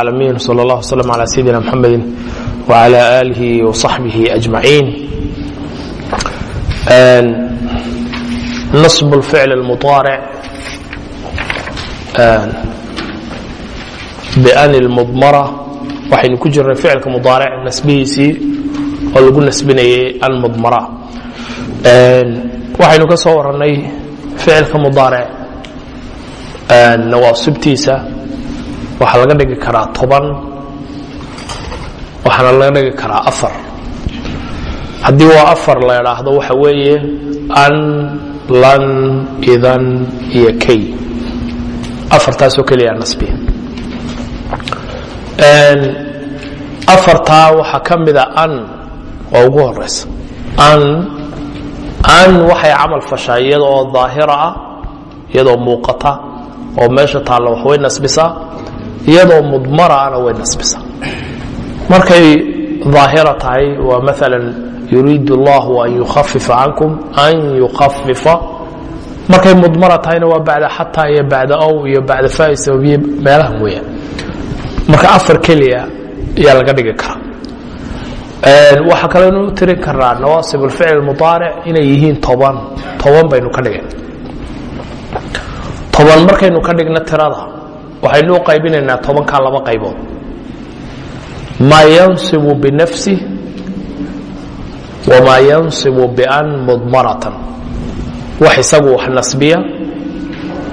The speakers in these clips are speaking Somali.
العالمين صلى الله وسلم على سيدنا محمد وعلى آله وصحبه أجمعين نصب الفعل المضارع بأن المضمرة waxaynu ku jirnay ficilka mudaaric nasbihiisii oo lagu nasbinayay almudmara waxaynu ka soo warannay ficilka mudaaric nawaasibtiisa waxaa laga dhigi karaa toban waxaana laga dhigi karaa afar. Haddii waa afar la idhaahdo waxa weeye an lan idan iyo kay. Afartaasoo keliya nasbiya afartaa waxaa ka mida an oo ugu horeysa an an waxay camal fashaa iyada oo daahira ah iyadoo muuqata oo meesha taalla wax way nasbisaa iyadoo mudmara ana way nasbisaa. Markay daahira tahay waa maala yuriid اllahu an yukhafifa cankum an yukhafifa markay mudmara tahayna waa bacda xataa iyo bacda ow iyo bacda faa sababiye meelaha marka afar keliya ayaa laga dhigi karaa. Waxaa kaleynu u tirin karaa nawaasib اlficl mudaaric inay yihiin toban. Toban baynu ka dhigay. Toban markaynu ka dhigno tirada waxaynu u qaybinaynaa laba qaybood. maa yansibu binafsi wamaa yansibu ban mudmaratan. wax isagu wax nasbiya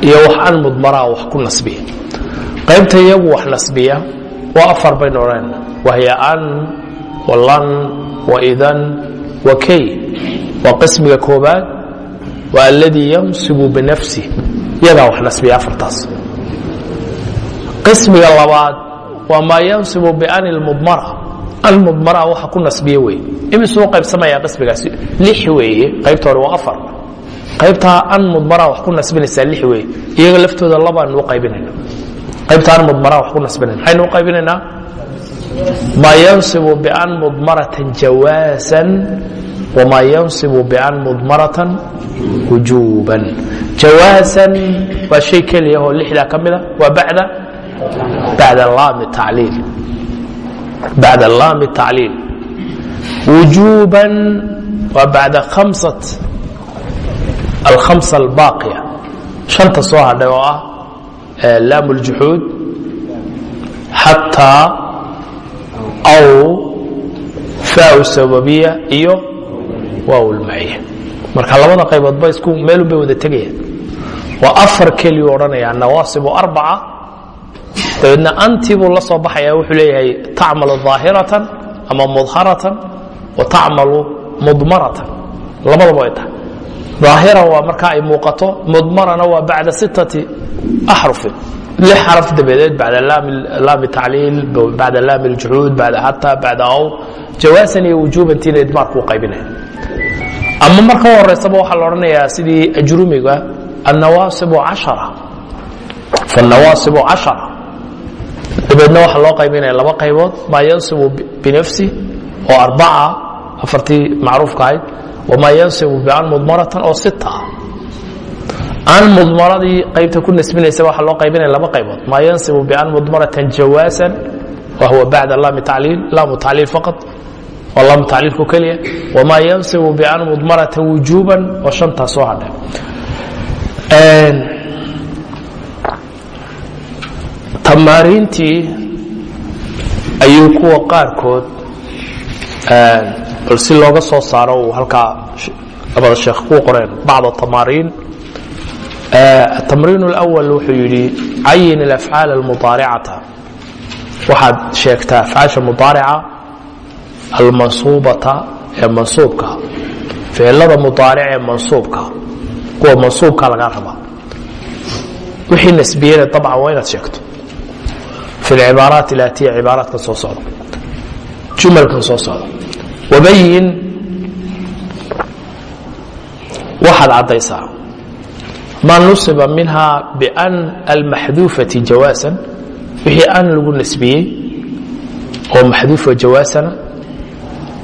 iyo wax an mudmaraa wax ku nasbiya. qaybta iyagu wax nasbiya waa afar baynu odhanayna wahiya an walan waidan wa kay waa qismiga koobaad waa aladii yansibu binafsi. yadaa wax nasbiya afartaas qismiga labaad waa maa yansibu ban mudmara almudmara waxa ku nasbiye wey imisuu qaybsamaya qismigaasi. Lix weeye qaybta waa afar. Qaybtaa an mudmara wax ku nasbinaysaa lix weeye. Iyaga laftooda labaanu qaybinayna. Qaybta an mudmara wax ku nasbinayna. Maxaynu u qaybinaynaa maa yansibu ban mudmaratan jawaasan wmaa yansibu ban mudmaratan wujuuban. Jawaasan waa shay keliya oo lixdaa ka mida waa bacda bacda laami tacliil wujuuban waa bacda alkhamsa albaaqiya shanta soo hadhay oo ah laam اljuxuud xataa aw faau sababiya iyo waaw lmaciya marka labada qayboodba meelun bay wada tegayaan waa afar keliyu odhanaya nawaasibu arbaca dabeedna antii buu la soo baxaya wuxuu leeyahay tacmalu ظaahiratan ama mudharatan wa tacmalu mudmaratan labadaba ay tahay ظaahira waa marka ay muuqato mudmarana waa bacda sittati axrufin lix xaraf dabadeed bacda laami tacliil bacda laami اljuxuud bacda xata bacda aw jawaasan iyo wujuubantiina idmaarku u qaybinaya ama marka horeysaba waxaa la odhanayaa sidii ajrumiga annawaasibu cashara faannawaasibu cashara dabeedna waxaa loo qaybinaya laba qaybood maa yansibu binafsi oo arbaca afartii macruufka ahayd wamaa yansibu bian mudmaratan oo sita ah. An mudmaradii qaybta ku nasbinaysa waxaa loo qaybinaya laba qaybood. Maa yansibu bian mudmaratan jawaasan wa huwa bacda laami tacliil laamu tacliil faqad waa laamu tacliilku keliya. Wamaa yansibu bian mudmaratan wujuuban oo shantaa soo hadhay tamaariintii ayuu kuwa qaarkood bal si looga soo saaro uu halkaa labada sheekh ku qoreen bacd tamaariin التمرين الأول wuxuu yidhi cayin الأfعاaل المuطaaرicata waxaad sheegtaa أfعaaشha muطaarica almansuubata ee mansuubka ficilada muطaaric ee mansuubka kuwa mansuubka lagaa rabaa wixii nasbiyena طabcan waa inaad sheegto fi cibaaraati atiya cibaaraadka soo socda jumalka soo socda wabayin waxaad caddaysaa ma nusiba minha ban almaxduufati jawaasan wixii an lagu nasbiyey oo maxduufa jawaasana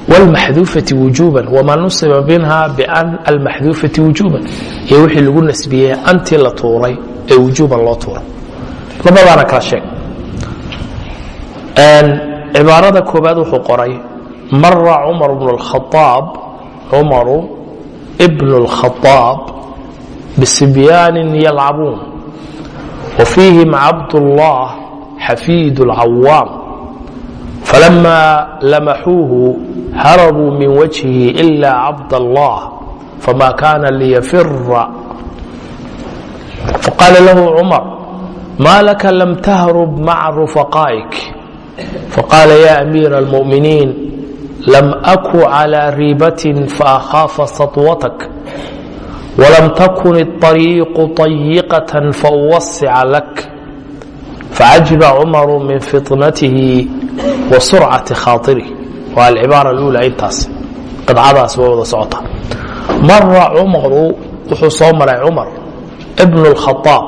wlmaxduufati wujuban wma nusiba minha ban almaxduufati wujuban iyo wixii lagu nasbiyey antii la tuuray ee wujuban loo tuuray labadaana kala sheeg cibaarada koobaad wuxuu qoray mara cumar bnu اlkhaaab cumaru bn اlkhaaab bisibyaanin yalcabuun wa fiihim cabdullah xafiid اlcawaam falama lamaxuuhu harabuu min wajhihi ila cabd allah fama kana liyafira faqaala lahu cumar ma laka lam tahrub maca rufaqaa'ik faqaala ya amiira almu'miniin lam aku calى riibatin faأkhaafa saطwatak walam takun الطariiqu طayiqaة fauwasica lak facajiba cumaru min fiطnatihi wa surcati khaaطirih waa alcibaara اlأulى intaas qidcadaas way wada socota mara cumaru wuxuu soo maray cumar bn اlkhaaab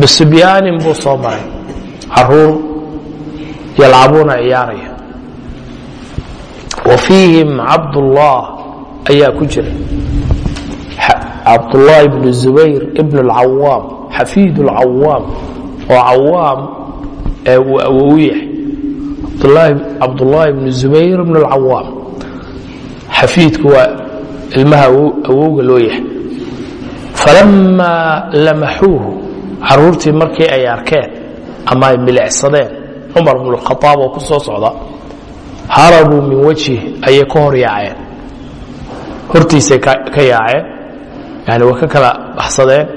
bisibyaanin buu soo maray caruur yalcabuuna ciyaaraya wa fiihim cabdullah ayaa ku jira cabdullah ibn zubayr ibn اlcawaam xafiid اlcawaam oo cawaam ee uu awow yahay cabdulaahi ibn zubayr ibn اlcawaam xafiidku waa ilmaha awowga loo yahay falamaa lamaxuuhu caruurtii markii ay arkeen ama ay milicsadeen cumar bn اkhaaab oo ku soo socda harabuu min wajhi ayay ka hor yaaceen. Hortiisay ka yaaceen. Yani way ka kala baxsadeen.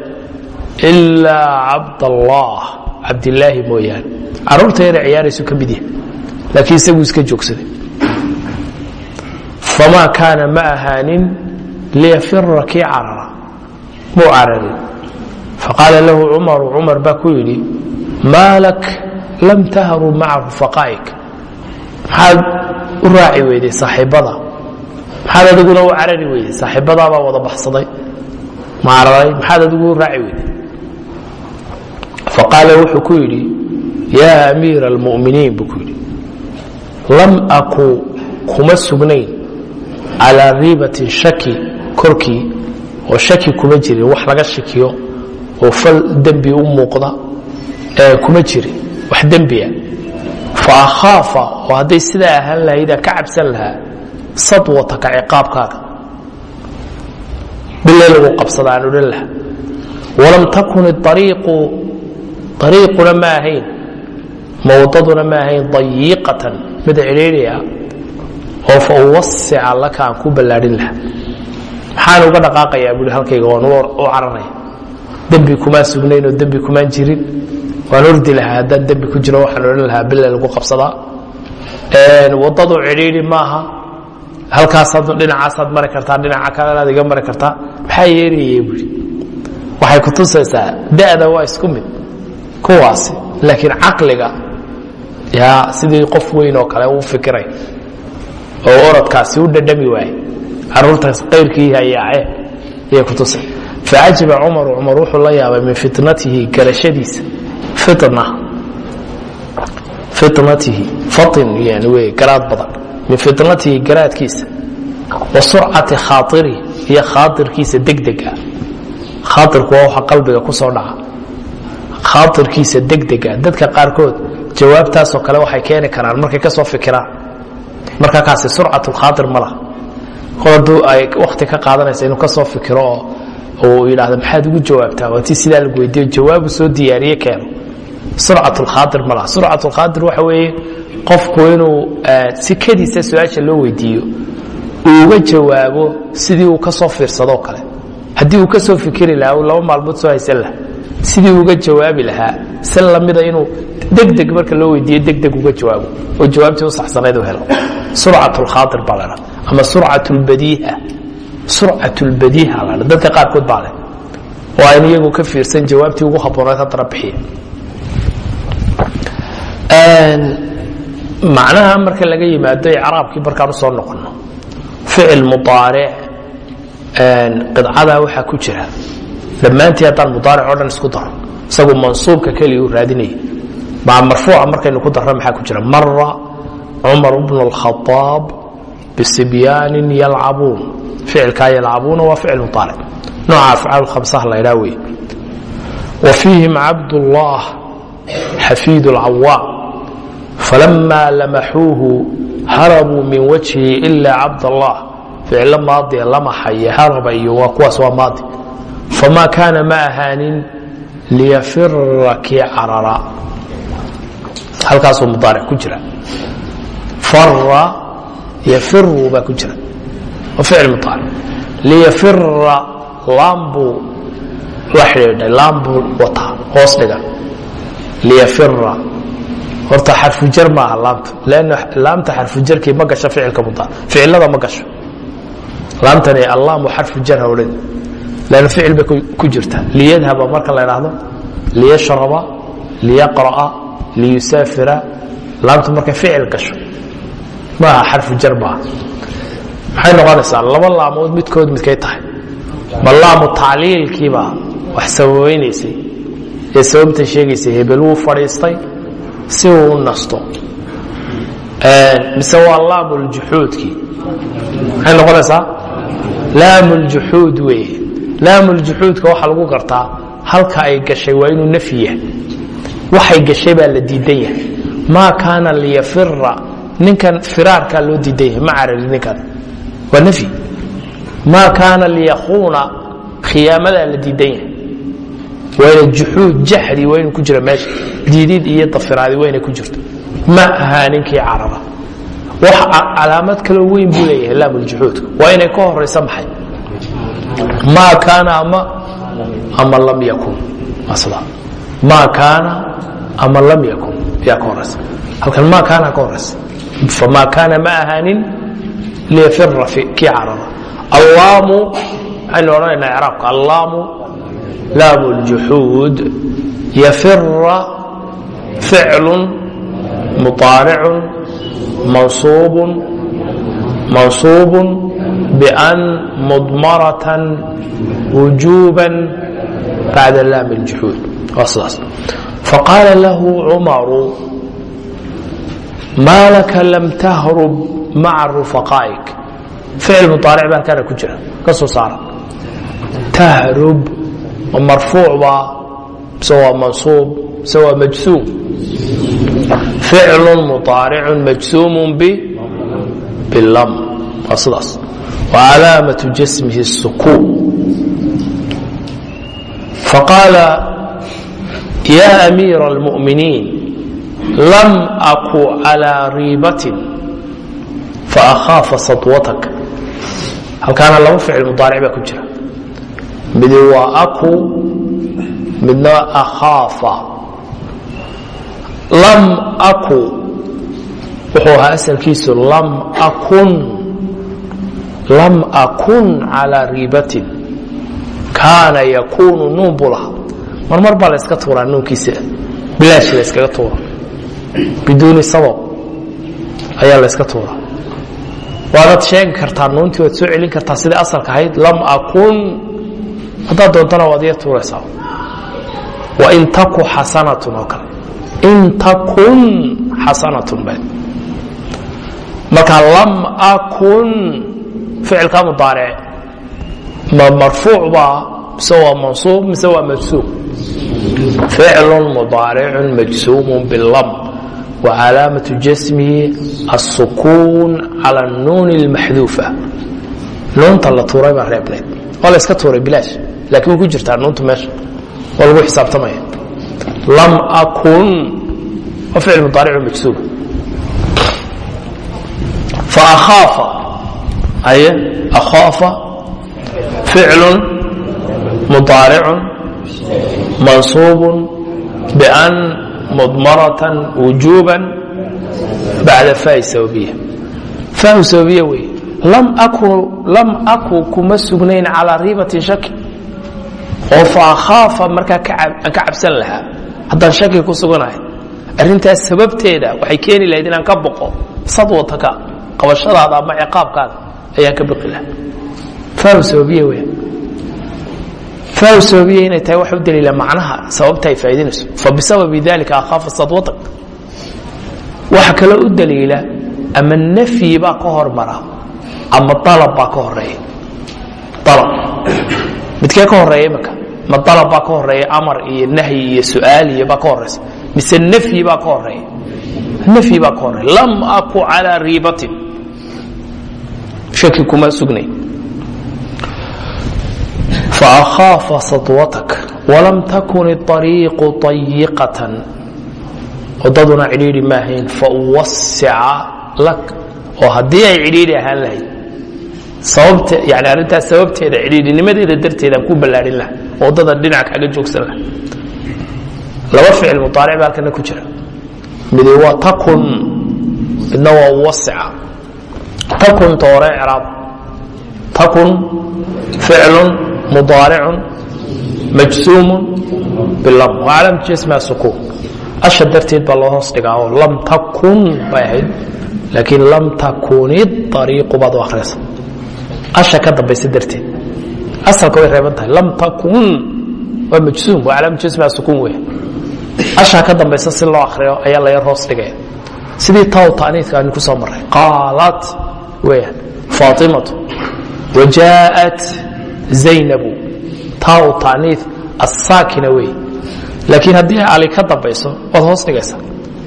Ilaa cabdallah cabdilaahi mooyaane. Caruurta yara ciyaaraysu ka mid yahay laakiin isaguu iska joogsaday. Famaa kaana ma ahaanin liyafira kii carara muu cararin faqaala lahu cumaru cumar baa ku yidhi maa lak lam tahrub maca rufaqaa'ik. Maxaad u raaci weyday saaxiibada. Maxaad adiguna u carari weyday saaxiibadaabaa wada baxsaday. Ma cararay maxaad adigu u raaci weyday faqaala wuxuu ku yidhi yaa amiira almu'miniin buu ku yidhi lam aku kuma sugnayn calaa riibatin shaki korkii oo shaki kuma jirin wax laga shakiyo oo fal dembi u muuqda kuma jirin wax dembia fa akhaafa oo hadday sidaa ahaan lahayda ka cabsan lahaa sadwataka ciqaabkaaga. Bilay lagu qabsada aan odhan laha walam takun ariiqu ariiquna ma ahayn mawdaduna ma ahayn dayiqatan mid cidhiidhi ah oo fa uwasica laka aan ku ballaadhin laha maxaan uga dhaqaaqayaa buui halkayga waan u cararaya dembi kumaa sugnayn oo dembi kumaan jirin waan ordi lahaa haddaan dembi ku jiro waxaan odhan lahaa bila lagu qabsadaa wadadu cidhiidhi maaha. Halkaasaad dhinacaasaad mari kartaa dhinaca kalenaad iga mari kartaa. Maxaa yeerayay buui waxay ku tusaysaa da'da waa isku mid. Kuwaasi laakiin caqliga yaa sidii qof weyn oo kale u fikiray oo orodkaasi u dhadhami waaye. Caruurtaas qayrkii hayaace ayay ku tusay. Facajiba cumaru cumar wuxuu la yaabay min fitnatihi garashadiisa fatin yani wey garaad badan min fitnatihi garaadkiisa wa surcati khaairi iyo khaairkiisa degdega. Khaairku waa waxa qalbiga ku soo dhaca. Khaairkiisa degdega dadka qaarkood jawaabtaasoo kale waxay keeni karaan markay ka soo fikiraan. Marka kaasi surcat lkhaair ma laha. Kol hadduu ay wakti ka qaadanaysa inuu ka soo fikiro oo uu yidhaahdo maxaad ugu jawaabtaa? Waa tii sidaa lagu weydiiyo jawaabu soo diyaariye keeno surcat lkhaair ma laha. Surcat lkhaair waxa weeye qofku inuu sikadiisa su'aasha loo weydiiyo uu uga jawaabo sidii uu ka soo fiirsadoo kale. Haddii uu ka soo fikiri lahaa uu laba maalmood soo haysan lahaa sidii uga jawaabi lahaa si lamida inuu degdeg marka loo weydiiyo degdeg uga jawaabo oo jawaabtii u saxsanayd u helo. Surcat lkhaair baa ladha ama surcat lbadiiha surcat lbadiiha ladha dadka qaarkood baa leh oo aynu iyagu ka fiirsan jawaabtii ugu habooneed haddana bixiya macnaha marka laga yimaado icraabkii markaan u soo noqono ficil mudaaric qidcadaa waxaa ku jira dhammaantii haddaan mudaaric o dhan isku daro isagu mansuubka keliya uu raadinaya maa marfuuca markaynu ku darra maxaa ku jira mara cumar bnu اlkhaaab bisibyaanin yalcabuun ficilkaa yalcabuuna waa ficil mudaaric nooca afcaal khamsaha la ydhaa wey wa fiihim cabdullah xafiid اlcawaam falama lamaxuuhu harabuu min wajhi ila cabdallah ficilo maadiya lamaxayo haraba waa kuwaas waa maadi famaa kaana ma ahaanin liyafira kii carara halkaasuu mudaaric ku jira yafiru baa ku jira waa ficil mudaaric liyafira laambuu la xidhiidhay laambuu hoos dhigan liyafira horta xarfujar maaha laamta lanna laamta xarfujarkii ma gasho ficilka mudaaric ficilada ma gasho laamtani allaamu xarfu jar hawlada lanna ficil bay ku jirtaa liyadhaba marka la idhaahdo liyashraba liyaqra'a liyusaafira laamtu markay ficil gasho maaha xarfu jar maaha maxay noqonaysaa? Laba laamood midkood midkay tahay. Ma laamu tacliilkiibaa wax sababaynaysay ee sababta sheegaysay hebel wuu fadhiistay si uu u nasto. Mise waa laamu ljuxuudkii maxay noqonaysaa? Laamu ljuxuud weeye. Laamu ljuxuudka waxaa lagu gartaa halka ay gashay waa inuu nafyi yahay. Waxay gashay baa la diidan yahay. Maa kaana liyafira ninkan firaarkaa loo diidan yahay ma carari ninkan. Waa nafyi maa kaana liyakuuna khiyaamadaa la diidan yahay wayna juxuud jaxri waa inuu ku jira meesha. Diidid iyo dafiraadi waa inay ku jirto. Ma ahaa ninkii carara. Wax calaamad kaloo weyn buu leeyahay laamuljuxuudka waa inay ka horaysa maxay? Maa kaana ama ama lam yakun. Maa kaana ama lam yakun. Yaa ka horaysa halkan maa kaana ka horaysa famaa kaana ma ahaanin liyafira kii carara allaamu waxaynu odhanaynaa icraabka allaamu laamu ljuxuud yafira ficlu muطaaricun mansuubun mansuubun بأn mdmaraة وujuba bacda laam الjuxuud waa sidaas faqaala lahu cumaru maa laka lam tahrub maca rufaqaa'ik ficil muaaric baa halkaana ku jira ka soo saara. Tahrub ma marfuuc baa mise waa mansuub mise waa majsuum. Ficlu muaaricu majsuum bilam waa sidaas. Wa jasmihi sukuun faqaala yaa amiira almu'miniin lam aku calىa riibatin faأkhaafa saطwatak halkaana laba ficil mudaaric baa ku jira midi waa aku midna akhaafa lam aku wuxuu ahaa asalkiisu lam akun lam akun calىa riibatin kaana yakuunu nuun buu lahaa marmar baa la yska tuuraa nuunkiisa bilaashi la yskaga tuura biduuni sabab ayaa la yska tuuraa waadaad sheegi kartaa nuuntii waad soo celin kartaa sidai asalka ahayd lam akun. Haddaad doontana waad iya tuuraysaa. Wain taku xasanatun oo kale. In takun xasanatun ba marka lam akun ficilka mudaaric ma marfuuc baa mise waa mansuub mise waa majsuum ficlu mudaaricun majsuum bilam wacalaamaةu jasmihi الsukuun calى الnuun اlmaxduufa nuunta la tuuray baa reebnayd waa la yska tuuray bilaash lakin way ku jirtaa nuuntu meesha waa lagu xisaabtamaya lam akun waa ficil mudaaricu majsuum faأkhaafa ay akhaafa ficlu mudaaricu mansuub ban mdmaraة wujuba bacda faai sababiya faau sababiya wey lam aku kuma sugnayn calىa riibatin shaki oo faahaafa markaa aan ka cabsan lahaa haddaan shaki ku suganahay arrintaas sababteeda waxay keeni lahayd inaan ka boqo sadwataka qabashadaada ama ciqaabkaada ayaan ka baqi lahaa faau sababiya wey faau sababiya inay tahay waxa u daliila macnaha sababta ay faa'idaynayso fabisababi dalika akhaafa sadwatak waxa kaloo u daliila ama nafyi baa ka hormara ama dalab baa ka horreeya dalab midkee ka horreeya imika ma dalab baa ka horreeya amar iyo nahyi iyo su'aal iyo baa ka horeysa mise nafyi baa ka horreeya nafyi baa ka horey lam aku calaa riibatin shaki kuma sugnay faakaafa sadwatak walam takun iariiqu ayiqatan wadaduna cidhiiri maahayn fawasica lak oo haddii ay cidhiiri ahaan lahayd sababteeda cidhiirinimadeeda darteed aan ku ballaarin laha waddada dhinac kaga joogsan laha laba ficil muaaric ba halkana ku jira midi waa takun midna waa wasica takun toore craab takun ficlun mudaaricun majsuumu bilam waa calaamatu jasmaa sukuun asha darteed baa loo hoos dhigaa oo lam takun bay ahayd laakiin lam takun ariiqu baad u akhriysa asha ka dambaysa darteed asalka way reeban tahay lam takun waa majsuum waa calaamatu jasmaa sukuun wey ashaa ka dambaysa si loo akriyo ayaa la yar hoos dhigaya sidii taw taaniidka aynu ku soo marray qaalat weeyaan faatimatu wajaa'at zaynabu taau tanii asaakina wey. Laakiin haddii ali ka dambayso waad hoos dhigaysa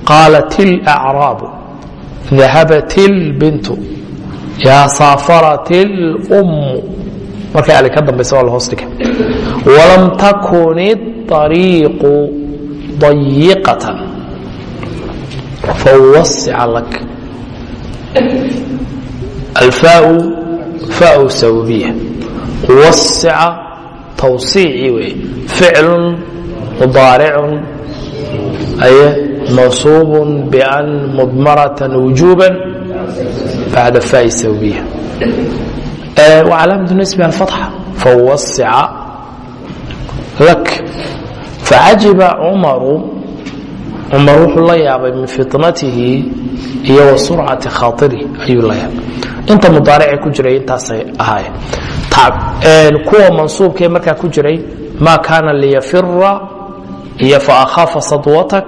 qaalat ilacraabu dahabat ilbintu yaa saafarat ilummu markay ali ka dambaysa waa la hoos dhigay. Walam takun iariiqu dayiqatan fawasica lak. Alfaau faau sababiya wasica tawsiici wey ficlu mudaaricu aye mansuubu ban mudmarata wujuba bacda fai sawbiya calaamatu nisbi alfatxa fawasica lak facajiba cumaru cumar wuxuu la yaabay min fitnatihi iyo wa surcati khaairi ayuu la yaabay inta mudaaricee ku jiray intaasay ahaayeen. Kuwa mansuubkee markaa ku jiray maa kaana liyafira iyo faakhaafa sadwatak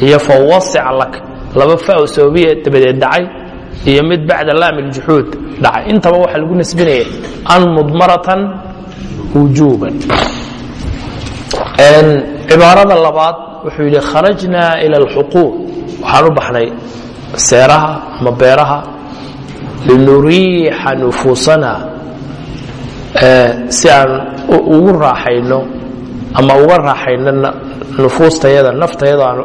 iyo fawasica lak. Laba fao dabadeed dhacay iyo mid bacda laami ljuxuud dhacay. Intaba waxaa lagu nasbinaya an mudmaratan wujuuban. Cibaarada labaad wuxuu yidhi kharajna ila alxuquuq. Waxaan u baxnay seeraha ama beeraha linuriixa nufuusana si aan ugu raaxayno ama uga raaxayno nufuustayada naftayada aan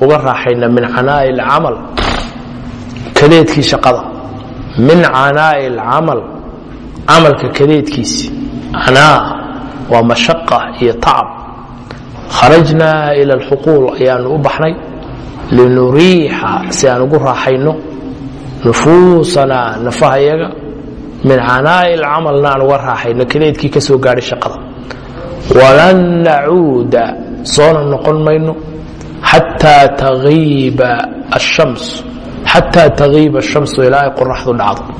uga raaxayno min canaa'i alcamal kadeedkii shaqada. Min canaa'i alcamal camalka kadeedkiisi. Canaa waa mashaqa iyo tacab. Kharajna ila alxuquul ayaanu u baxnay. Linuriixa si aan ugu raaxayno nufuusana nafahayaga min canaa'i alcamalna aan uga raaxayno kadeedkii ka gaadhay shaqada. Walan nacuuda soona noqon mayno xataa tagiiba ashams xataa tagiiba ashamsu ilaa qoraxdu dhacdo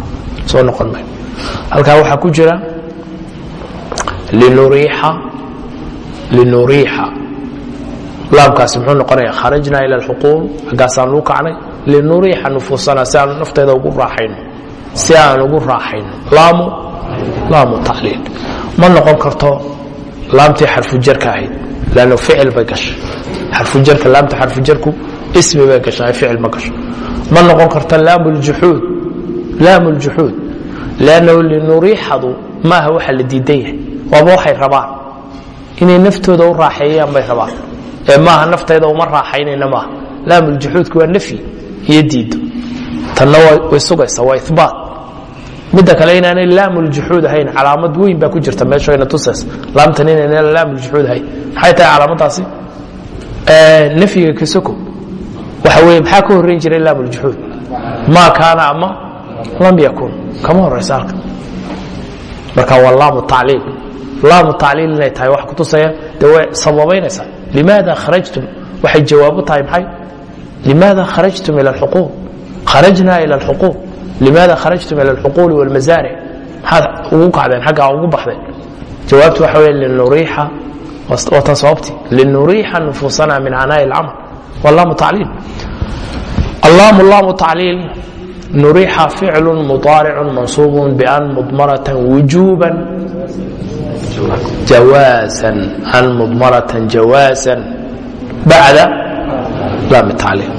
soo noqon mayno. Halkaa waxaa ku jira linuriixa linuriixa. Laabkaasi muxuu noqonaya kharajna ila alxuquul aggaasaan u kacnay linuriixa nufuusana si aan nafteeda ugu raaxayno si aan ugu raaxayno laamu laamu tacliil. Ma noqon karto laamtii xarfujarka ahayd lanno ficil bay gashay xarfujarka laamta xarfujarku ismi bay gashaa ficil ma gasho. Ma noqon karto laamu ljuxuud laamu ljuxuud lannahu linuriixadu maaha waxa la diidan yahay waaba waxay rabaan? Inay naftooda u raaxeeyaan bay rabaan. Ee maaha naftayda uma raaxaynayna maaha laamuljuxuudku waa nafyi iyo diido tanna way sugaysa waa ibaat midda kale inaanay laamuljuxuud ahayn calaamad weyn baa ku jirta meeshayna tusaysa laamtan inayna laamuljuxuud ahayn. Maxay tahay calaamadaasi? Nafyiga kasoko waxa weye maxaa ka horreyn jiray laamuljuxuud maa kaana ama lam yakun. Kama horaysa halka. Marka waa laamu tacliil. Laamu tacliil inay tahay wax kutusaya de way sababaynaysaa. Limaada kharajtum? Waxay jawaabu tahay maxay limaada kharajtum ila alxuquuq kharajna ila alxuquuq limaada kharajtum ila alxuquuli walmasaaric maxaad ugu kacdeen xaggaa ugu baxdeen jawaabtu waxa weeye linuriixa watan sababti linuriixa nufuusana min canaa'i alcamal waa laamu tacliil allaamu laamu tacliil nuriixa ficlu mudaaricu mansuubu bian mudmaratan wujuuban jawaasan an mudmaratan jawaasan bacda laam tacliil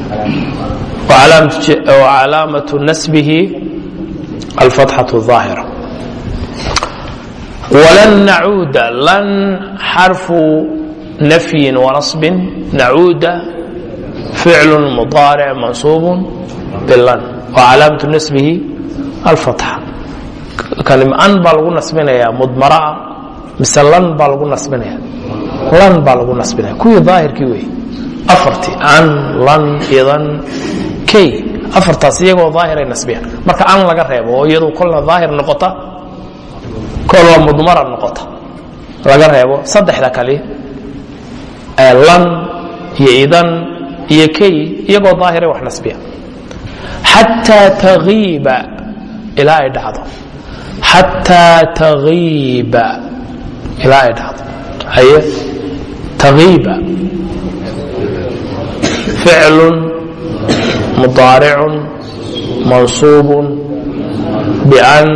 وcalaamaة nasbhi alfatxaة الظaahira wlan nacuuda lan xarfu nafyi وnaصbi nacuuda ficl mudaaric mansuub bilan وcalaamaة nasbihi alfatxa an baa lagu nasbinaya mudmaraa mise lan baa lagu nasbinaya lan baa lagu nasbinaya kuwii daahirkii wey afartii an lan idan kay. Afartaas iyagoo daahiray nasbiyaan. Marka an laga reebo oo iyadu kolna daahir noqota kolna mudmara noqota. Laga reebo saddexda kali lan iyo idan iyo kay iyagoo daahiray wax nasbiyaan. Xataa tagiiba ilaa ay dhacdo xataa tagiiba ilaa ay dhacdo haye tagiiba ficlu mudaaricu mansuubu ban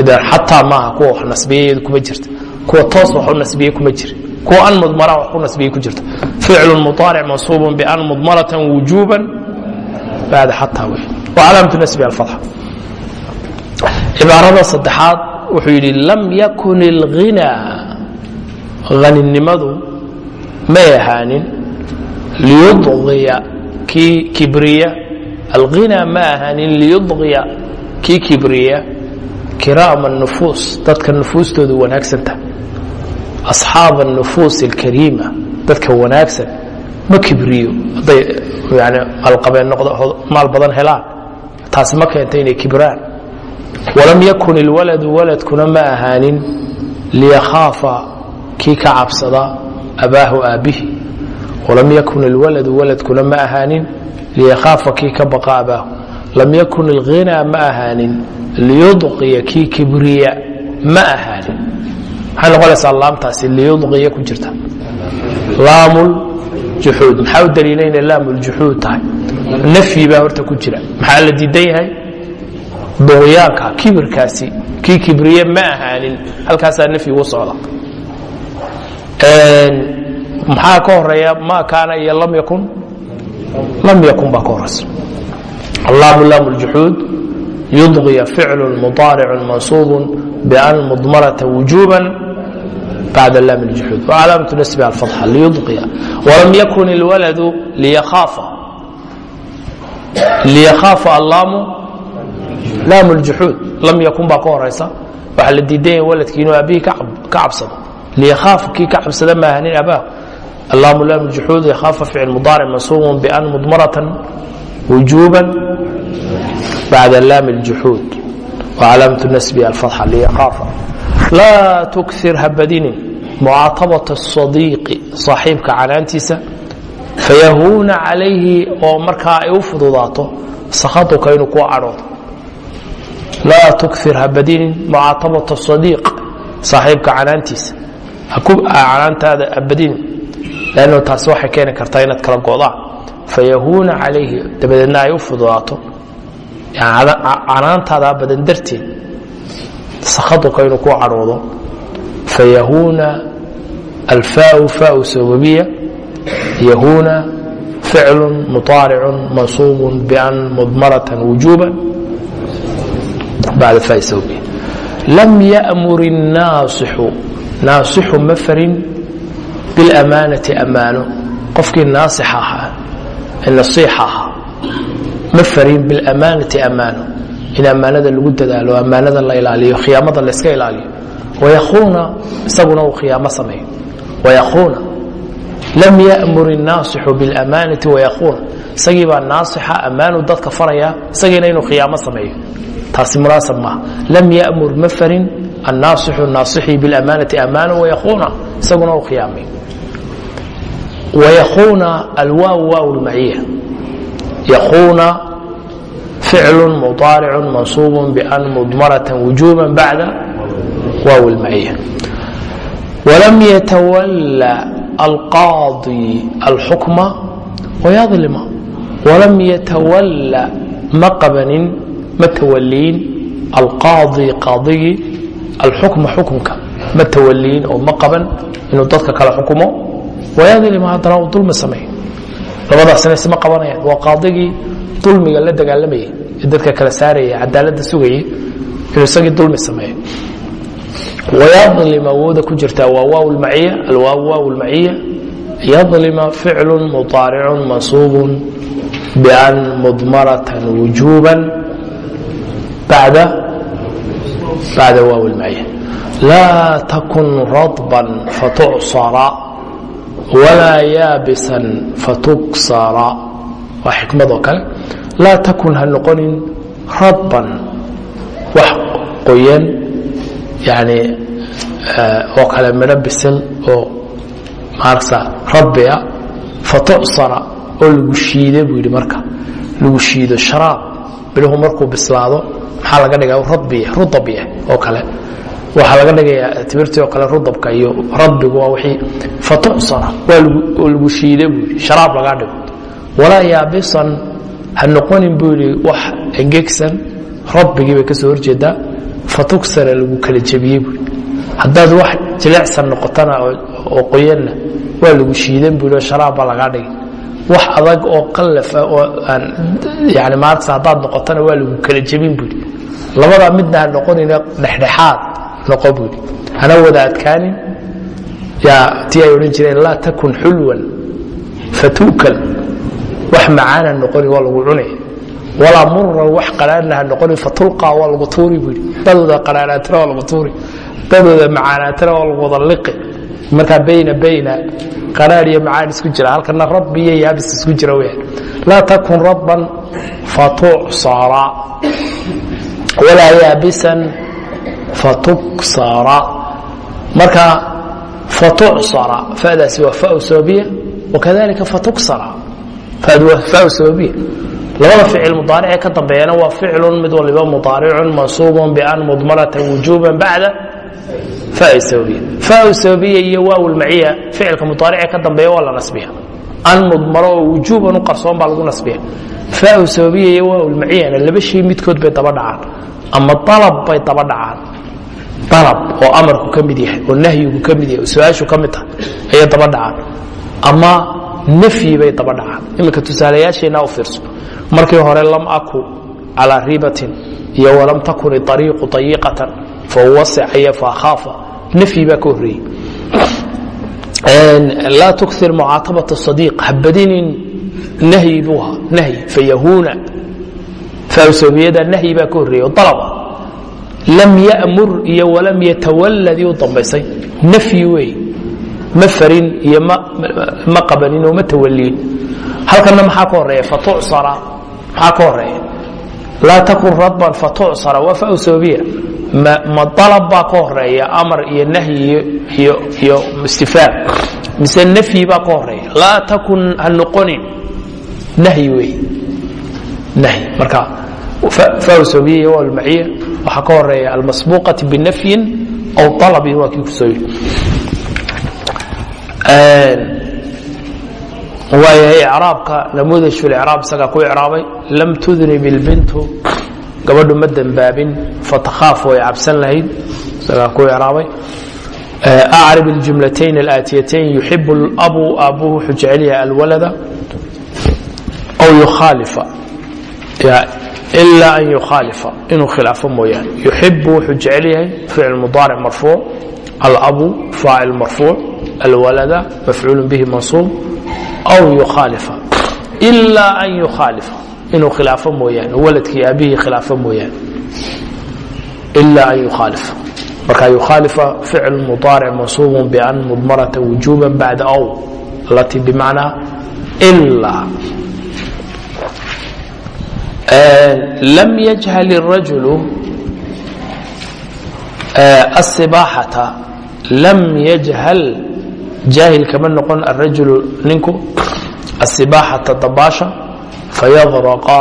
idan xataa maaha kuwa wax nasbiyayadu kuma jirta kuwa toos wax u nasbiyey kuma jira kuwa an mudmara wax ku nasbiyey ku jirta ficlu mudaaric mansuubu ban mudmaratan wujuuban bacda xataa wey wcalaamatu nasbi alfatxa cibaarada saddexaad wuxuu yidhi lam yakun ilghinaa haninimadu may ahaanin liyudqiya kii kibriya. Alghinaa ma ahaanin liyudqiya kii kibriya. Kiraama nufuus dadka nufuustoodu wanaagsanta asxaaba nufuus alkariima dadka wanaagsan. Ma kibriyo hadday yani maalqabeen noqdo maal badan helaan. Taasi ma keenta inay kibraan. Walam yakun ilwaladu waladkuna ma ahaanin liyakhaafa kii ka cabsada abaahu aabbihi walam yakun ilwaladu waladkuna ma ahaanin liyakhaafa kii ka baqa abaahu lam yakun ilghinaa ma ahaanin liyudqiya kii kibriya ma ahaanin maxay noqonaysaa laamtaasi liyudqiya ku jirta laamul juxuud maxaa u daliila inay laamuljuxuud tahay nafyi baa horta ku jira maxaa la diidan yahay duqyaanka kibirkaasi kii kibriye ma ahaanin halkaasaa nafyi ugu socda maxaa ka horreeya ma kaana iyo lam yakun. Lam yakun baa ka horeysa. Allaamu laam ljuxuud yudqiya ficlu mudaaricu mansuubu ban mudmarata wujuba bacda laam ljuxuud wcalaamatu nasbi alfatxa liyudqiya walam yakun ilwaladu liyakaafa liyakaafa allaamu laam ljuxuud lam yakun baa ka horaysa waxaa la diidanya waladkii inuu aabihii ka cabsado. Liyakhaaf kii ka cabsada maahanin abaahu allaamu laam ljuxuud yakhaafa ficil mudaaric mansuubun ban mudmaratan wujuban bacda laam ljuxuud wcalaamatu nasbi alfatxa liyakaafa laa tukir habadinin mucaatabata الصadiiqi saaxiibka canaantiisa fayahuuna calayhi oo markaa ay u fududaato sakhaطuka inuu ku cadhoodo laa tukir habadinin mucaatabata الصadiiq saaxiibka canaantiisa canaantaada habadinin lanno taasi waxay keeni kartaa inaad kala godaan fayahuuna calayhi dabadeedna ay u fududaato canaantaada badan darteed sakhaطuka inuu ku cadhoodo fayahuuna alfaau faau sababiya yahuuna ficlu muطaaricu mansuubu ban mudmarata wujuba bacda faa sababiya lam yamur الnaasixu naasixu ma farin biاlamaanati amaano qofkii naasix ahaa nasiixa ahaa ma farin biاlamaanati amaano in ammaanada lagu dadaalo ammaanada la ilaaliyo khiyaamada la iska ilaaliyo wayakuuna isaguna uu khiyaamo sameeyo wayakuuna lam yamur الnaasixu biاlamaanati wayakuuna isagii baa naasixa ammaanu dadka faraya isagiina inuu khiyaamo sameeyo taasi munaasab maaha lam yamur ma farin annaasixu naasixii biاlamaanati ammaanu wayakuuna isaguna uu khiyaamay wayakuuna alwaaw waaw lmaciya yakuuna ficlu muطaaricu mansuub ban mudmarata wujuba bacda waaw lmaciya walam yatawala alqaadi alxukma wayadlima walam yatawala ma qabanin ma tawaliin alqaadi qaadigii alxukma xukunka ma tawaliin oo ma qaban dulmi sameeyo labadaasna isma qabanayaan waa qaadigii dulmiga la dagaalamayay ee dadka kala saaraya cadaaladda sugayay inuu isagii dulmi sameeyo wayadlima wowda ku jirtaa waa waaw lmaciya alwaaw waaw lmaciya yadlima ficlu muطaaricun mansuubun ban mudmaratan wujuban bacda waaw lmaciya laa takun radban fatucsara walaa yaabisan fatuksara waa xikmadoo kale. Laa takun ha noqonin radban wax qoyan yani oo kale midho bisil oo maaragta rabbi ah oo lagu shiide buu yidhi marka. Lagu shiido sharaab midhuhu markuu bislaado maxaa laga dhigaa? Radbiya rudabya oo kale waxaa laga dhigayaa timirtii oo kale rudabka iyo radbigu waa wixii fatucsara waa oo lagu shiide buu yidhi sharaab lagaa dhigo. Walaa yaabisan ha noqonin buu yidhi wax engegsan rabbigii bay ka horjeedaa fatuksara lagu kala jebiyey buu haddaad wax jilicsan noqotana oo qoyanna waa lagu shiidan buu yidhi sharaab lagaa dhigay. Wax adag oo qallafa oo aan yani maaragta haddaad noqotana waa lagu kala jebin buu yidhi. Labadaa midna ha noqonina dhexdhexaad noqo hana wada adkaanin? Tii ay odhan jireen laa takun xulwan fatuukal. Wax macaana noqoni waa lagu cunaya walaa muran wax qaraarna ha noqoni fatulqaa waa lagu tuuri buu yidhi. Dadooda qaraaraatana waa lagu tuuri. Dadooda macaanaatana waa lagu wada liqi. Markaa bayna bayna qaraar iyo macaan isku jira. Halkana rabbi iyo yaabis isku jira weyaan laa takun rabban fatucsara walaa yaabisan fatuksara. Marka fatucsara fadaasi waa fa sababiya wakadalika fatuksara. Fadu waa fa sababiya. Labada ficil mudaaric ee ka dambeeyana waa ficlun mid waliba mudaaricun mansuubun bian mudmaratan wujuban bacda fa sababiya. Fa sababiya iyo waaw lmaciya ficilka mudaaric ee ka dambeeya waa la nasbiya an mudmaro oo wujuuban u qarsoon baa lagu nasbiya fa sababiya iyo waaw lmaciyana laba shay midkood bay daba dhacaan ama dalab bay daba dhacaan dalab oo amarku ka mid yahay oo nahyigu ka mid yahay oo su'aashu ka mid tahay ayay daba dhacaan. Ama nafyi bay daba dhacaan. Iminka tusaalayaasheenna u fiirso. Markii hore lam aku calaa ribatin iyo walam takun iariiqu ayiqatan fawasicaya faahaafa nafyi baa ka horreeyey laa tukir mucaatabat sadiiq. Habadinin nahyi buu ahaa. Nahyi fayahuuna fausabiyada nahyi baa ka horreeyey oo dalaba lam yamur iyo walam yatawaladii u dambaysay. Nafyi weey. Ma farin iyo ma qabanin oo ma tawaliyin halkana maxaa ka horreeya fatucsara maxaa ka horreeya laa takun radban fatucsara waa fa sababiya baa ka horreeya amar iyo nahyi iyo istifaam mise nafyi baa ka horreeya laa takun ha noqonin. Nahyi wey nahyi. Marka fa iyo walmaciya waxaa ka horreeya almasbuuqati binafyin aw alabin waa kii ku soo yidhi waay icraabka namuudaju icraab isagaa ku icraabay lam tudnib ilbintu gabadhu ma dembaabin fatakhaaf way cabsan lahayd isagaa ku icraabay. Acrib اljumlatayn alaatiyatayn yuxib اlabu aabuhu wuxuu jecel yahay alwalada aw yukhaalifa ila an yukhaalifa inuu khilaafo mooyaane yuxibu wuxuu jecel yahay ficil mudaaric marfuuc alabu faacil marfuuc alwalada mafcuul bihi mansuub aw yukhaalifa ilaa an yukhaalifa inuu khilaafo mooyaane waladkii aabihii khilaafo mooyaane ilaa an yukhaalifa marka yukhaalifa ficl mudaaric mansuub ban mudmarata wujuba bacda aw alati bimacnaa ilaa lam yajhal الrajulu الsibaaxata lam yajhal jaahil kama noqon arajulu ninku asibaaxata dabaasha fayadraqa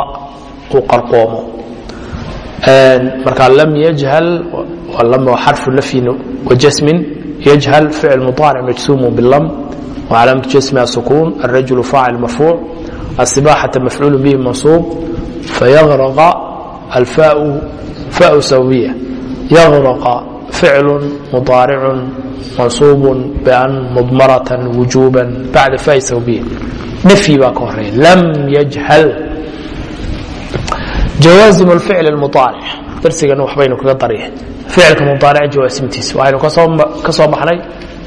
uu qarqoomo marka lam yajhal xarfu nafyin wajasmin yajhal ficil mudaaric majsuumu bilam وcalaamatu jasmiha sukuun الrajulu faacil marfuuc الsibaaxata mafcuul bihi mansuub fayadraqa alfaau faau sababiya yadraqa ficl mudaaric mansuub ban mudmarة wujuba bacda fa sababiya nafyi baa ka horeeya lam yajhal jawaazim اlficl اlmuطaaric darsigana waxbaynu kaga darya ficilka muطaaric jawaasimtiisa waxaynu ka soo baxnay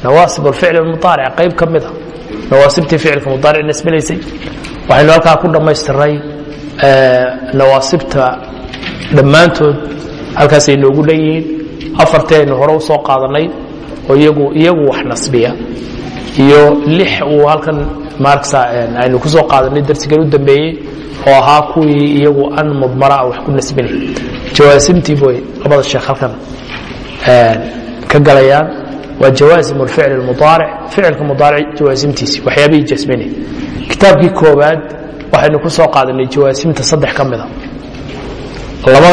nawaasib اlficl اlmuطaaric qayb ka mida nawaasibtii ficilka muطaaric nasbinaysay waxaynu halkaa ku dhammaystiray nawaasibta dhammaantood halkaasay noogu dhan yihiin afartii aynu hore u soo qaadanay oo iyagu iyagu wax nasbiya iyo lix uu halkan marksa aynu ku soo qaadanay darsigan u dambeeyey oo ahaa kuwii iyagu an mudmaraa wax ku nasbinay jawaasimtii boy labada sheekh halkan ka galayaan waa jawaasim اlficl اmuaaric ficilka muaaric jawaasimtiisi waxyaabihii jasminay kitaabkii koobaad waxaynu ku soo qaadanay jawaasimta saddex ka mida laba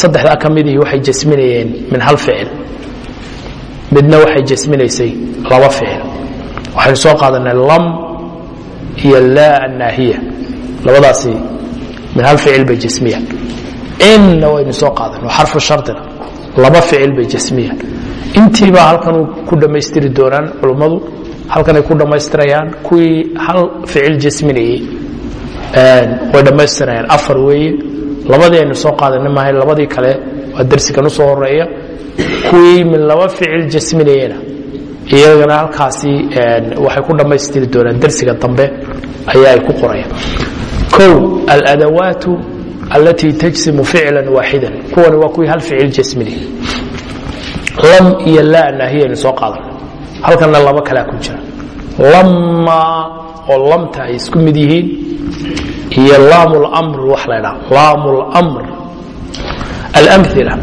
saddexdaa ka midihii waxay jasminayeen min hal ficil. Midna waxay jasminaysay laba ficil. Waxaynu soo qaadanay lam iyo laa annaahiya. Labadaasi min hal ficil bay jasmiyaan. Inna waynu soo qaadan waa xarfu shardina. Laba ficil bay jasmiyaan intiibaa halkan ku dhammaystiri doonaan culummadu halkanay ku dhammaystirayaan kuwii hal ficil jasminayey way dhammaystirayaan. Afar weeye labadii aynu soo qaadana maahay labadii kale waa darsigan u soo horreeya kuwii min laba ficil jasminayena iyagana halkaasi waxay ku dhammaystiri doonaan. Darsiga dambe ayaa ay ku qorayaan. O aladawaatu alatii tajsimu ficla waaxida kuwani waa kuwii hal ficil jasminay lam iyo laa naahiyaynu soo qaadan halkanna laba kalea ku jira. Lammaa oo lamta ay isku mid yihiin iyo laamulmr wax la dhaa laamulmr almila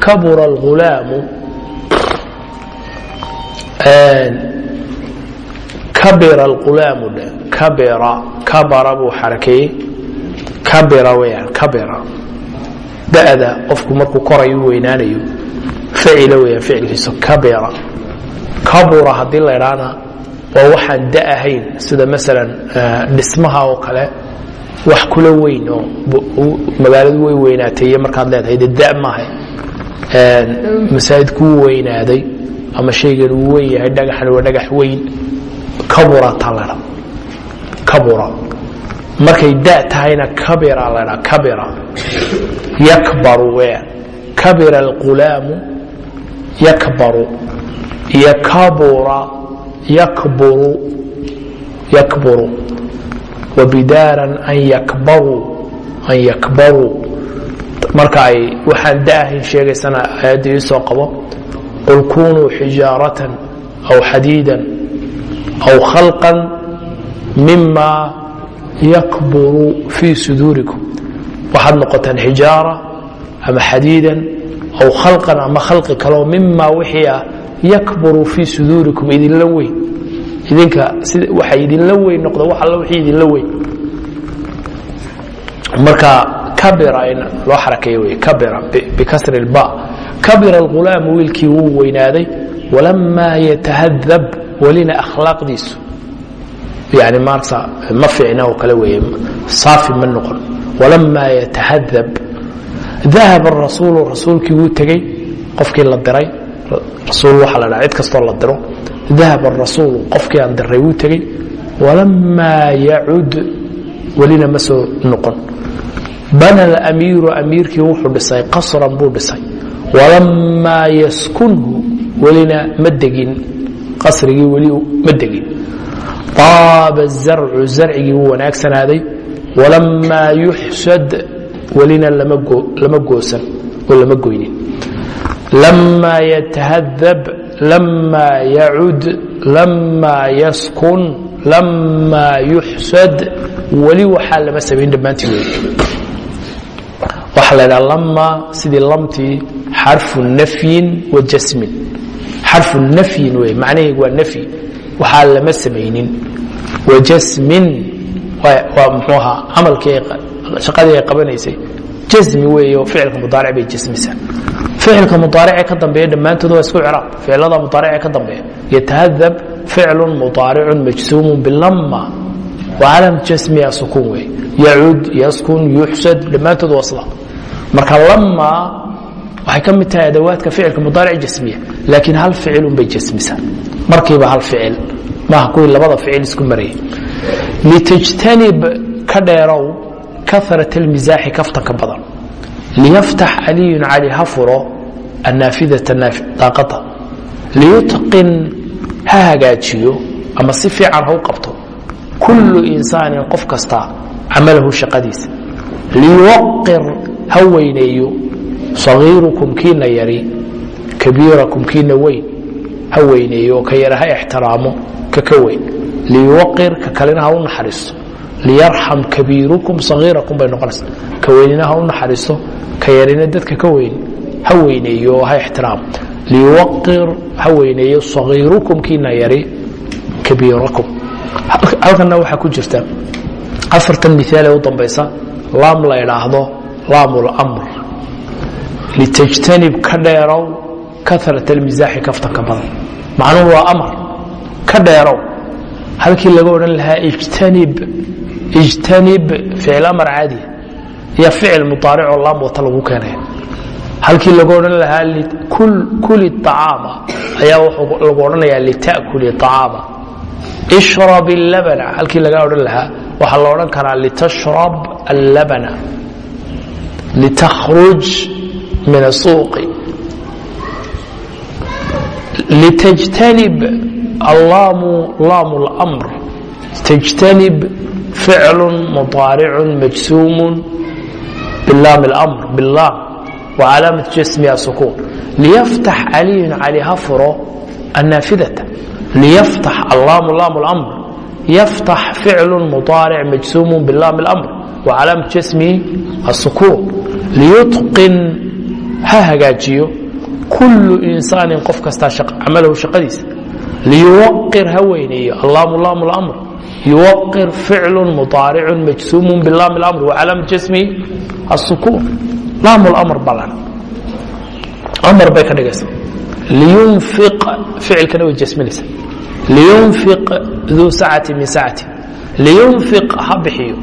kabura alulaamu kabira alulaamu kabira kabara buu xarakeeyey kabira weyaan kabira da'da qofku markuu korayo u weynaanayo facila weyaan ficilkiisu kabira kabura haddii la idhaana waa waxaan da ahayn sida maalan dhismaha oo kale wax kula weyn oo magaaladu way weynaatay iyo markaad leedahay de da maaha masaajidku wuu weynaaday ama shaygan uu weyn yahay dhagaxan waa dhagax weyn kabura taa ladha kabura markay da tahayna kabira ladha kabira. Yakbaru weyaan kabira alqulaamu yakbaru. Iyo kabura yakburu. Yakburu wabidaaran an yakbaruu an yakbaruu marka ay waxaan da ahayn sheegaysana aayadda ii soo qabo. Qul kunuu xijaaratan aw xadiidan aw khalqan mima yakburu fii suduurikum. Waxaad noqotaan xijaara ama xadiidan aw khalqan ama khalqi kaleo mima wixii ah yakburu fii suduurikum idinla weyn. Idinka waxa idinla weyn noqda wax alla wixii idinla weyn. Marka kabira in loo xarakeeyo wey kabira bikasri اlba kabira alghulaamu wiilkii wuu weynaaday walamaa yatahadab welina akhlaaqdiisu yani maarta ma fiicna oo kale weeye saafi ma noqon walamaa yatahadab dahaba arasuulu rasuulkii wuu tegey qofkii la diray rasuul waxa la dhaha cid kastoo la diro dahaba arasuulu qofkii aan diray wuu tegey walamaa yacud welina ma soo noqon bana alamiiru amiirkii wuxuu dhisay qasran buu dhisay walamaa yaskunhu welina ma degin qasrigii weli ma degin aaba zarcu zarcigii wuu wanaagsanaaday walamaa yuxsad welina lama goosan oo lama goynin lamaa yatahadab lamaa yacud lamaa yaskun lamaa yuxsad weli waxaa lama samayn dhammaantii wey waxaa la ydhaha lamaa sidii lamtii xarfu nafyin wa jasmin xarfu nafyin wey macnaheegu waa nafyi waxaa lama samaynin. Wa jasmin waa muxuu ahaa camalkii shaqadii ay qabanaysay. Jasmi weeye oo ficilka mudaaric bay jasmisaa ficilka mudaaricee ka dambeeya dhammaantood waa isku ciraab ficilada mudaaricee ka dambeeya yatahadab ficlu mudaaricun majsuumun bilama wacalam jasmiya sukuun wey yacud yaskun yuxsad dhammaantood waa sida. Marka lama waxay ka mid tahay adawaadka ficilka mudaaric jasmiya laakiin hal ficilun bay jasmisaa markiiba hal ficil. Maaha kuwii labada ficil isku marayay. Litajtanib ka dheerow karat almisaaxi kaftanka badan. Liyaftax caliyun cali ha furo annaafidata daaqada. Liyutqin ha hagaajiyo ama si fiican ha u qabto. Kullu insaanin qof kasta camalahu shaqadiisa. Liyuwaqir ha weyneeyo sagiirukum kiina yari kabiirakum kiina weyn ha weyneeyo oo ka yara ha ixtiraamo ka ka weyn. Liyuwaqir ka kalena ha u naxariisto liyarxam kabiirukum sagiirakum bay noqonaysa. Ka weynina ha u naxariisto ka yarina dadka ka weyn ha weyneeyo oo ha ixtiraamo. Liyuwaqir ha weyneeyo sagiirukum kiina yari kabiirakum. Halkana waxaa ku jirta afartan miaal ee u dambaysa laam la idhaahdo laam اlamr litajtanib ka dheerow karat almisaaxi kaftanka badan macnuhu waa amar ka dheerow halkii laga odhan lahaa ijtanib ijtanib ficil amar caadiya iyo ficil mudaaricoo laam wata lagu keenaya halkii lagu odhan lahaa kuli acaama ayaa lagu odhanayaa litakuli acaama ishrab اlabna halkii laga odhan lahaa waxaa la odhan karaa litashrab allabna litakhruj min الsuuqi litajtanib allaamu laam اlأmr tajtanib ficlu muطaaricu majsuumu bilaam اlamr bilaam wcalaamaة jasmiha sukuun liyaftax caliyun cali ha furo annaafidata liyaftax allaamu laam اlamr yaftax ficlu muطaaric majsuumu bilaam اlamr wcalaamaة jasmihi الsukuun liyutqin ha hagaajiyo kullu insaanin qof kastaa camalahu shaqadiisa. Liyuwaqir ha weyneeyo allaamu laamu lamr yuwaqir ficlu mudaaricun majsuumun bilaam اlamr wacalaam jasmihi asukuun laamu lamr balan amar bay ka dhigaysa. Liyunfiq ficilkana way jasminaysa liyunfiq duu sacati min sacati liyunfiq ha bixiyo.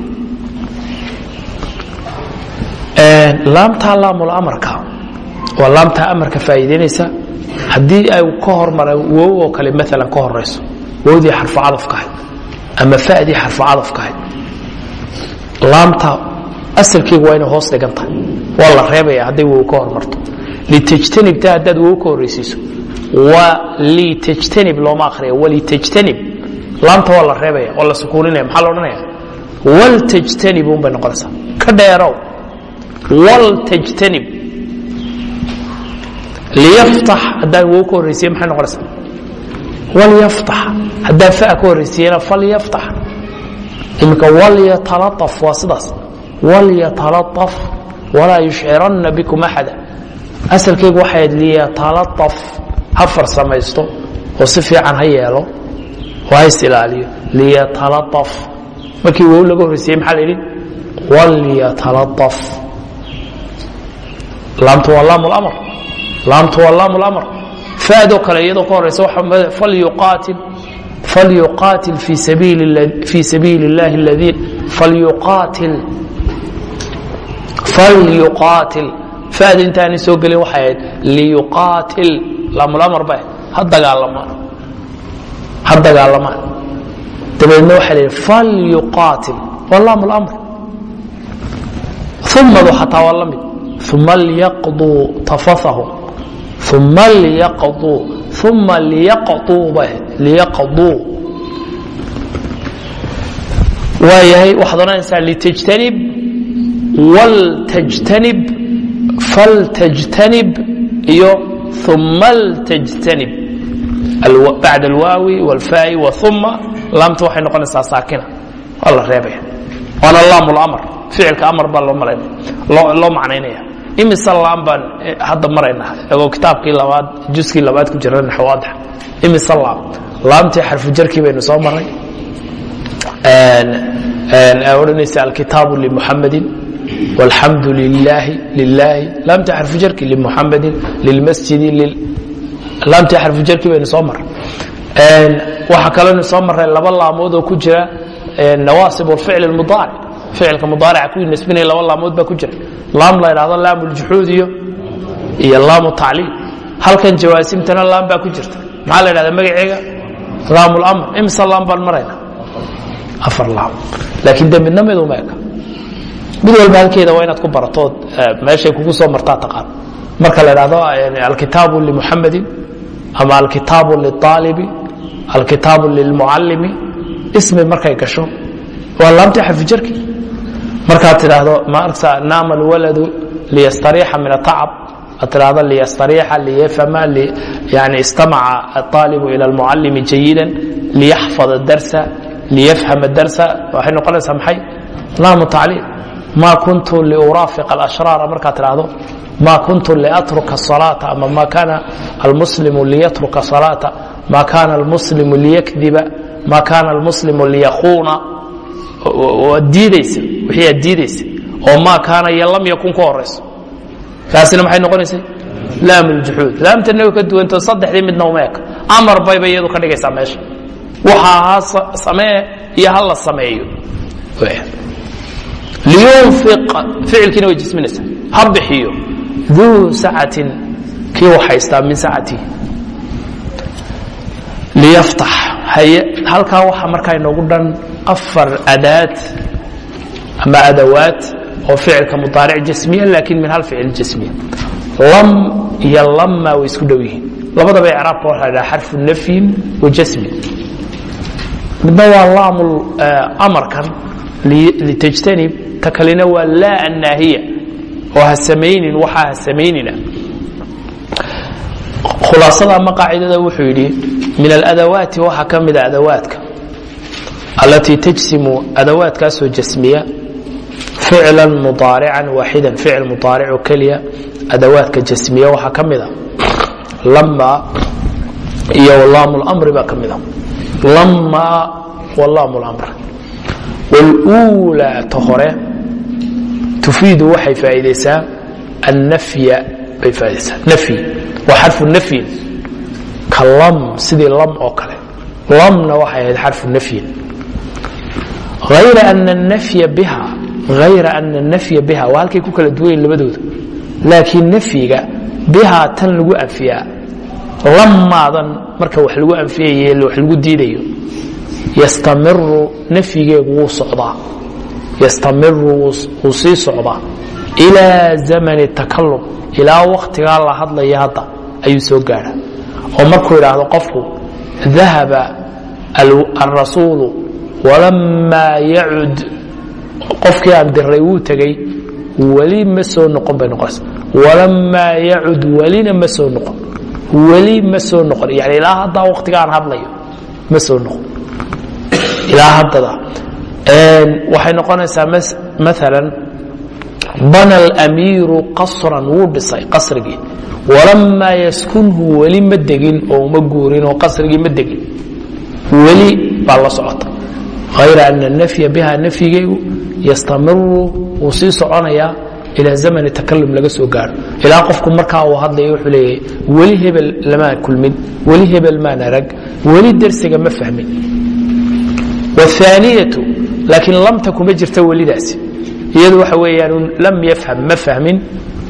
Laamtaa laamu lamarka waa laamtaa amarka faa'iidaynaysa haddii ay ka hormara wow oo kale maalan ka horayso wowdii xarfu cadafkahayd ama fa'dii xarfu cadafkahayd laamta asalkeegu waa inay hoos dhigan tahay. Waa la reebaya hadday wow ka hormarto. Litajtanibta haddaad wow ka horraysiiso litajtanib looma akriya walitajtanib laamta waa la reebaya waa la sukuuninaya maxaa la odhanaya? Waltajtanib un bay noqonaysaa. Ka dheerow waltajtanib liyaftax haddaan wow ka horraysiye maxay noqonaysaa walyaftax haddaan fa ka horraysiiyena falyaftax iminka walyatalaطaf waa sidaas walyatalaطaf walaa yushciranna bikum axada asalkeygu waxay ahayd liyatalaطaf ha farsamaysto oo si fiican ha yeelo oo ha is ilaaliyo liyatalaطaf markii wow laga horreysiyey maxaa la yidhi walyatalaطaf laamtu waa laam اlamr laamtu waa laam اlamr faadoo kale iyadoo ka horeysa falyuqaatil falyuqaatil fii sabiili اllahi اladiin falyuqaatil falyuqaatil fada intaanay soo gelin waxay ahayd liyuqaatil laamlamar ba ha dagaalamaan ha dagaalamaan dabeedna waxaa la yidhi falyuqaatil waa laam lamr umadu xataa waa la mid uma liyaqduu tafathahum uma liyaqduu uma liyaqduu bay ahayd liyaqduu waayahay waxaad odhanaysaa litajtanib waltajtanib faltajtanib iyo uma ltajtanib. Bacd alwaawi wاlfaa'i wauma laamta waxay noqonaysaa saakina. Waa la reebaya. Waana laam lamr ficilka amar baa loo macnaynaya imise laan baan eh, hadda maraynaa agoo kitaabkii labaad juskii labaad ku jira naxwaadix imise laam. Laamtii xarfujarkii baynu soo maray odhanaysa alkitaabu limuxamadin walxamdu lilaahi lilaahi laamtii xarfujarkii limuxamadin lilmasjidi laamtii xarfujarkii baynu soo maray waxaa kalenu soo maray laba laamoodoo ku jira nawaasib alficl اmudaaric ficilka mudaarica kuwii nasbinaya laba laamood baa ku jira. Laam la idhahdo laam اljuxuud iyo iyo laam tacliil. Halkan jawaasimtana laam baa ku jirta. Maxaa la idhahda magaceega laam lamr imsa laam baan marayna? Afar laam. Laakiin de midna mid uma eka. Mid walba halkeeda waa inaad ku baratood meeshay kugu soo martaa taqaan marka la idhahdo alkitaabu limuxamadin ama alkitaabu liaalibi alkitaabu lilmucalimi ismi markay gasho waa laamtii xafijarkii markaad tidhaahdo maarta naama alwaladu liyastariixa min atacab ad tidhaahdo liyastariixa liyafhama yani istamaca aalibu ila almucalimi jayidan liyaxfada darsa liyafhama darsa. Waxay noqonaysaa maxay? Laamu tacliil. Ma kuntu liuraafiqa alashraara. Markaad tidhaahdo ma kuntu liatruka salaata ama ma kana almuslimu liyatruka salaata ma kana almuslimu liyakdiba ma kana almuslimu liyakuuna waad diidaysa wixii aad diidaysa oo maa kaana iyo lam yakun ka horayso kaasina maxay noqonaysay? Laam ljuxuud laamtana way ka duwanto saddexdii midna uma eka. Amar bayba iyadu ka dhigaysaa meesha. Waxa ha samee iyo ha la sameeyo. Liyunfiq ficilkiina way jisminaysaa ha bixiyo. Duu sacatin kii wax haystaa min sacatihi liyaftax. Halkaa waxaa markaa inoogu dhan afar adaad ama adawaad oo ficilka mudaaric jasmiya laakiin min hal ficil jasmiya. Lam iyo lamma way isku dhow yihiin. Labadaba icraabka waxa la dhaha xarfu nafyin wa jasmin midna waa laamu amarkan litajtanib ta kalena waa laa annaahiya oo ha samaynin waxaa ha samaynina. Khulaasada ama qaacidada wuxuu yidhi min aladawaati waxaa ka mida adawaadka alatii tajsimu adawaadkaasoo jasmiya ficla muaarican waaxidan ficil muaaric keliya adawaadka jasmiya waxaa ka mida lama iyo laam mri baa ka mida lama laam mr wluulaa ta hore tufiidu waxay faaideysaa annafya bay faaideysaa nafyi waa xarfu nafyin ka lam sidii lam oo kale lamna waxay ahayd xarfu nafyin ayra ana nafya biha hayra ana الnafya biha waa halkay ku kala duwanyiin labadooda laakiin nafyiga bihaa tan lagu anfiyaa lamaadan marka wax lagu anfiyaye wax lagu diidayo yastamiru nafyigeegu wuu socdaa yastamiru wuu sii socdaa ilaa zamani takalum ilaa waktigaa la hadlaya hadda ayuu soo gaadha oo markuu idhaahdo qofku dahaba alrasuulu walamaa yacud qofkii aan diray wuu tegey weli ma soo noqon bay noqonaysa. Walamaa yacud welina ma soo noqon. Weli ma soo noqon. Yani ilaa haddaa waktiga aan hadlayo ma soo noqon. Ilaa haddada waxay noqonaysaa maala bana alamiiru qasran wuu dhisay qasrigii. Walamaa yaskunhu weli ma degin oo uma guurin oo qasrigii ma degin. Weli baa la socota hayra ana nafya biha nafyigaygu yastamiru wuu sii soconayaa ilaa zamani takalum laga soo gaaro. Ilaa qofku markaa uu hadlaya wuxuu leeyahay weli hebel lamaan kulmin weli hebel maan arag weli dersiga ma fahmin. Waaniyatu laakiin lamta kuma jirta welidaasi iyadu waxa weeyaan lam yafham ma fahmin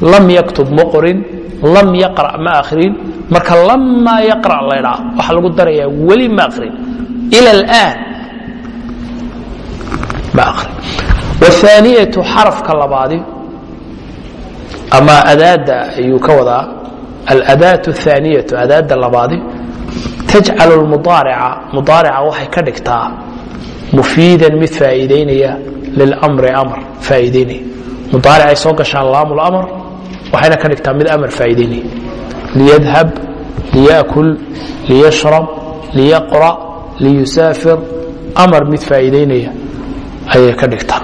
lam yaktub ma qorin lam yaqra' ma akhrin. Marka lamaa yaqra' laydhaa waxaa lagu darayaa weli ma akhrin. Ila alaan waaniyatu xarafka labaadi ama adaada ayuu ka wadaa aladaat اthaaniyatu adaada labaadi tajcal mudaarica mudaarica waxay ka dhigtaa mufiidan mid faa'iidaynaya lilamri amr faa'iidaynaya. Mudaaricay soo gashaan laamu waxayna ka dhigtaa mid amar faa'iidaynaya. Liyadhab liyakul liyashrab liyaqra' liyusaafir amar mid faa'iidaynaya ayay ka dhigtaa